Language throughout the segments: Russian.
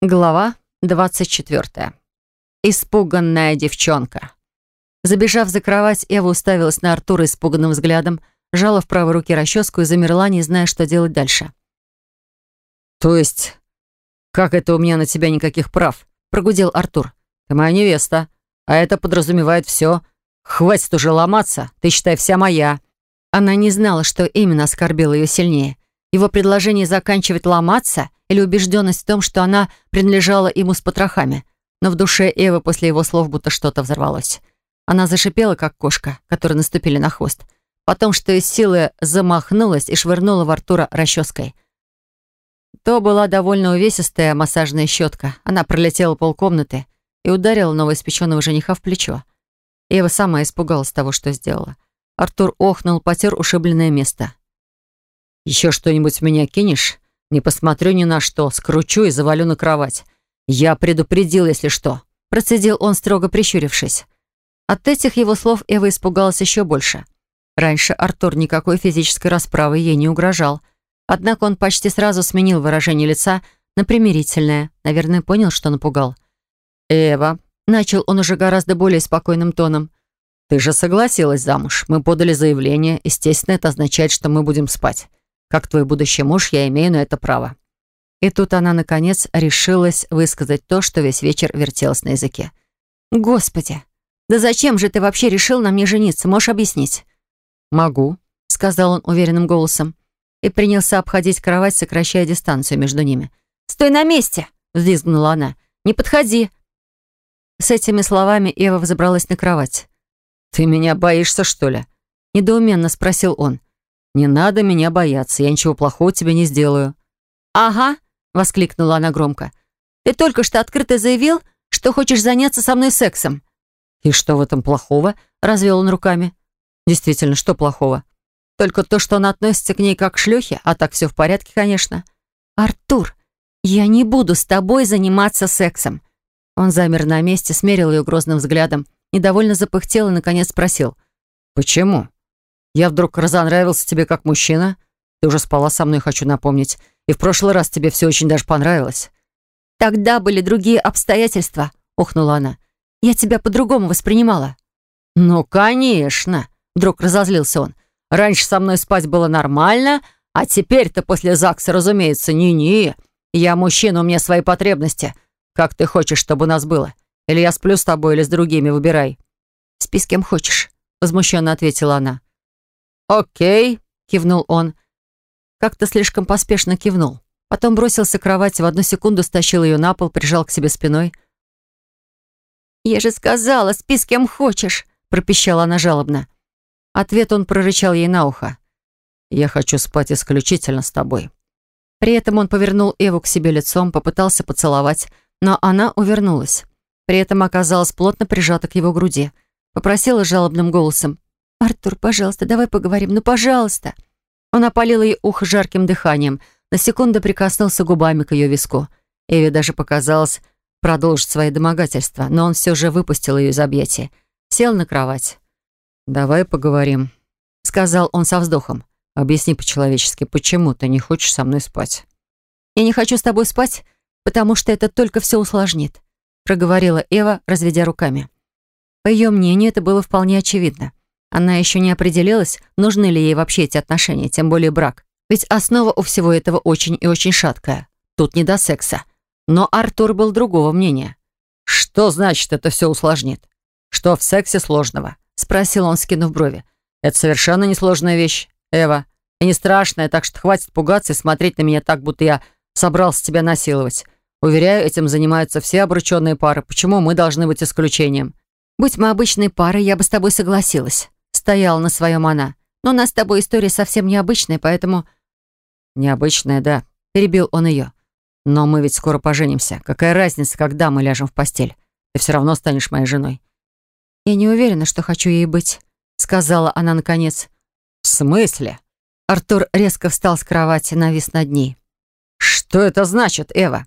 Глава 24. Испуганная девчонка. Забежав за кровать, Эва уставилась на Артура испуганным взглядом, жала в правой руке расческу и замерла, не зная, что делать дальше. «То есть, как это у меня на тебя никаких прав?» — прогудел Артур. «Ты моя невеста, а это подразумевает все. Хватит уже ломаться, ты считай вся моя». Она не знала, что именно оскорбило ее сильнее. Его предложение заканчивать ломаться или убежденность в том, что она принадлежала ему с потрохами. Но в душе Эвы после его слов будто что-то взорвалось. Она зашипела, как кошка, которой наступили на хвост. Потом, что из силы, замахнулась и швырнула в Артура расческой. То была довольно увесистая массажная щетка. Она пролетела полкомнаты и ударила новоиспеченного жениха в плечо. Эва сама испугалась того, что сделала. Артур охнул, потер ушибленное место. «Еще что-нибудь в меня кинешь? Не посмотрю ни на что, скручу и завалю на кровать. Я предупредил, если что», — процедил он, строго прищурившись. От этих его слов Эва испугалась еще больше. Раньше Артур никакой физической расправы ей не угрожал. Однако он почти сразу сменил выражение лица на примирительное. Наверное, понял, что напугал. «Эва», — начал он уже гораздо более спокойным тоном, «ты же согласилась замуж. Мы подали заявление. Естественно, это означает, что мы будем спать. Как твой будущий муж, я имею на это право». И тут она, наконец, решилась высказать то, что весь вечер вертелось на языке. «Господи, да зачем же ты вообще решил на мне жениться? Можешь объяснить?» «Могу», — сказал он уверенным голосом и принялся обходить кровать, сокращая дистанцию между ними. «Стой на месте!» — взвизгнула она. «Не подходи!» С этими словами Ева взобралась на кровать. «Ты меня боишься, что ли?» — недоуменно спросил он. «Не надо меня бояться, я ничего плохого тебе не сделаю». «Ага», — воскликнула она громко. «Ты только что открыто заявил, что хочешь заняться со мной сексом». «И что в этом плохого?» — развел он руками. «Действительно, что плохого? Только то, что он относится к ней как к шлюхе, а так все в порядке, конечно». «Артур, я не буду с тобой заниматься сексом». Он замер на месте, смерил ее грозным взглядом, недовольно запыхтел и, наконец, спросил. «Почему? Я вдруг разонравился тебе как мужчина? Ты уже спала со мной, хочу напомнить. И в прошлый раз тебе все очень даже понравилось». «Тогда были другие обстоятельства», — ухнула она. Я тебя по-другому воспринимала». «Ну, конечно!» — вдруг разозлился он. «Раньше со мной спать было нормально, а теперь-то после ЗАГСа, разумеется, не-не. Я мужчина, у меня свои потребности. Как ты хочешь, чтобы у нас было? Или я сплю с тобой, или с другими, выбирай». «Спи с кем хочешь», — возмущенно ответила она. «Окей», — кивнул он. Как-то слишком поспешно кивнул. Потом бросился к кровати, в одну секунду стащил ее на пол, прижал к себе спиной — «Я же сказала, спи с кем хочешь», — пропищала она жалобно. Ответ он прорычал ей на ухо. «Я хочу спать исключительно с тобой». При этом он повернул Эву к себе лицом, попытался поцеловать, но она увернулась. При этом оказалась плотно прижата к его груди. Попросила жалобным голосом. «Артур, пожалуйста, давай поговорим, ну, пожалуйста». Он опалил ей ухо жарким дыханием, на секунду прикоснулся губами к ее виску. Эве даже показалось, продолжить свои домогательства, но он все же выпустил ее из объятия. Сел на кровать. «Давай поговорим», — сказал он со вздохом. «Объясни по-человечески, почему ты не хочешь со мной спать?» «Я не хочу с тобой спать, потому что это только все усложнит», — проговорила Эва, разведя руками. По ее мнению, это было вполне очевидно. Она еще не определилась, нужны ли ей вообще эти отношения, тем более брак. Ведь основа у всего этого очень и очень шаткая. Тут не до секса. Но Артур был другого мнения. «Что значит это все усложнит? Что в сексе сложного?» Спросил он, скинув брови. «Это совершенно несложная вещь, Эва. И не страшная, так что хватит пугаться и смотреть на меня так, будто я собрался тебя насиловать. Уверяю, этим занимаются все обрученные пары. Почему мы должны быть исключением?» «Будь мы обычной парой, я бы с тобой согласилась», — стояла на своем она. «Но у нас с тобой история совсем необычная, поэтому...» «Необычная, да», — перебил он ее. Но мы ведь скоро поженимся. Какая разница, когда мы ляжем в постель? Ты все равно станешь моей женой». «Я не уверена, что хочу ей быть», — сказала она наконец. «В смысле?» Артур резко встал с кровати, навис над ней. «Что это значит, Эва?»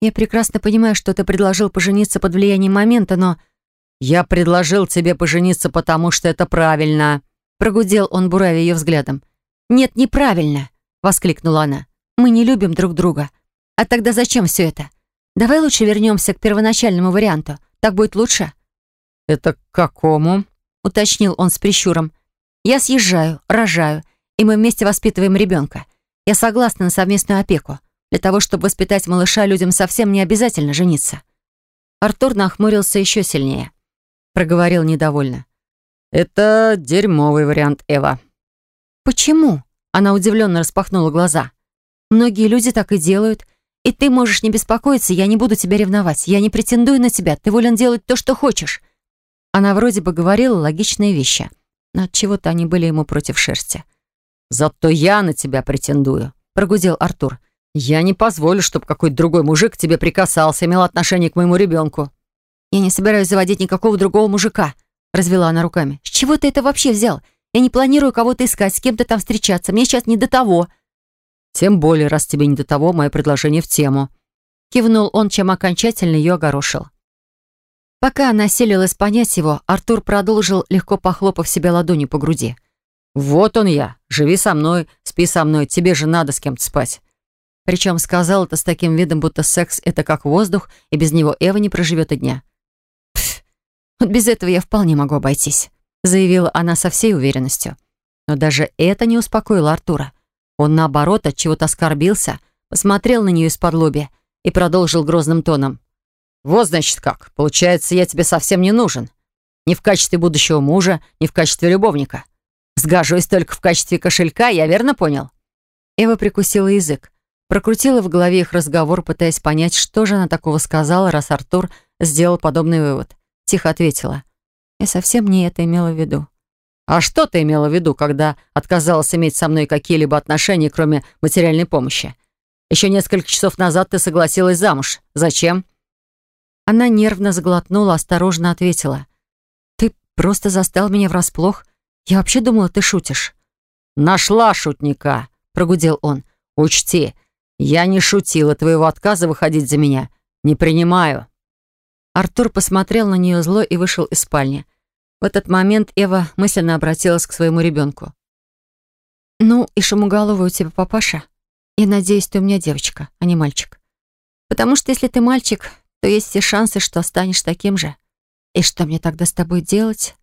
«Я прекрасно понимаю, что ты предложил пожениться под влиянием момента, но...» «Я предложил тебе пожениться, потому что это правильно», — прогудел он, буравя ее взглядом. «Нет, неправильно», — воскликнула она. «Мы не любим друг друга. А тогда зачем все это? Давай лучше вернемся к первоначальному варианту. Так будет лучше». «Это к какому?» — уточнил он с прищуром. «Я съезжаю, рожаю, и мы вместе воспитываем ребенка. Я согласна на совместную опеку. Для того, чтобы воспитать малыша, людям совсем не обязательно жениться». Артур нахмурился еще сильнее. Проговорил недовольно. «Это дерьмовый вариант, Эва». «Почему?» Она удивленно распахнула глаза. «Многие люди так и делают. И ты можешь не беспокоиться, я не буду тебя ревновать. Я не претендую на тебя, ты волен делать то, что хочешь». Она вроде бы говорила логичные вещи, но от чего-то они были ему против шерсти. «Зато я на тебя претендую», — прогудел Артур. «Я не позволю, чтобы какой-то другой мужик к тебе прикасался, имел отношение к моему ребенку». «Я не собираюсь заводить никакого другого мужика», — развела она руками. «С чего ты это вообще взял? Я не планирую кого-то искать, с кем-то там встречаться. Мне сейчас не до того». «Тем более, раз тебе не до того, мое предложение в тему». Кивнул он, чем окончательно ее огорошил. Пока она селилась понять его, Артур продолжил, легко похлопав себя ладонью по груди. «Вот он я. Живи со мной, спи со мной. Тебе же надо с кем-то спать». Причем сказал это с таким видом, будто секс — это как воздух, и без него Эва не проживет и дня. «Пф, вот без этого я вполне могу обойтись», — заявила она со всей уверенностью. Но даже это не успокоило Артура. Он, наоборот, от чего-то оскорбился, посмотрел на нее из-под лоби и продолжил грозным тоном. «Вот, значит, как. Получается, я тебе совсем не нужен. Ни в качестве будущего мужа, ни в качестве любовника. Сгожусь только в качестве кошелька, я верно понял?» Эва прикусила язык. Прокрутила в голове их разговор, пытаясь понять, что же она такого сказала, раз Артур сделал подобный вывод. Тихо ответила. «Я совсем не это имела в виду». «А что ты имела в виду, когда отказалась иметь со мной какие-либо отношения, кроме материальной помощи? Еще несколько часов назад ты согласилась замуж. Зачем?» Она нервно заглотнула, осторожно ответила. «Ты просто застал меня врасплох. Я вообще думала, ты шутишь». «Нашла шутника», — прогудел он. «Учти, я не шутила твоего отказа выходить за меня. Не принимаю». Артур посмотрел на нее зло и вышел из спальни. В этот момент Эва мысленно обратилась к своему ребенку. «Ну, и шумоголовый у тебя папаша. Я надеюсь, ты у меня девочка, а не мальчик. Потому что если ты мальчик, то есть все шансы, что станешь таким же. И что мне тогда с тобой делать?»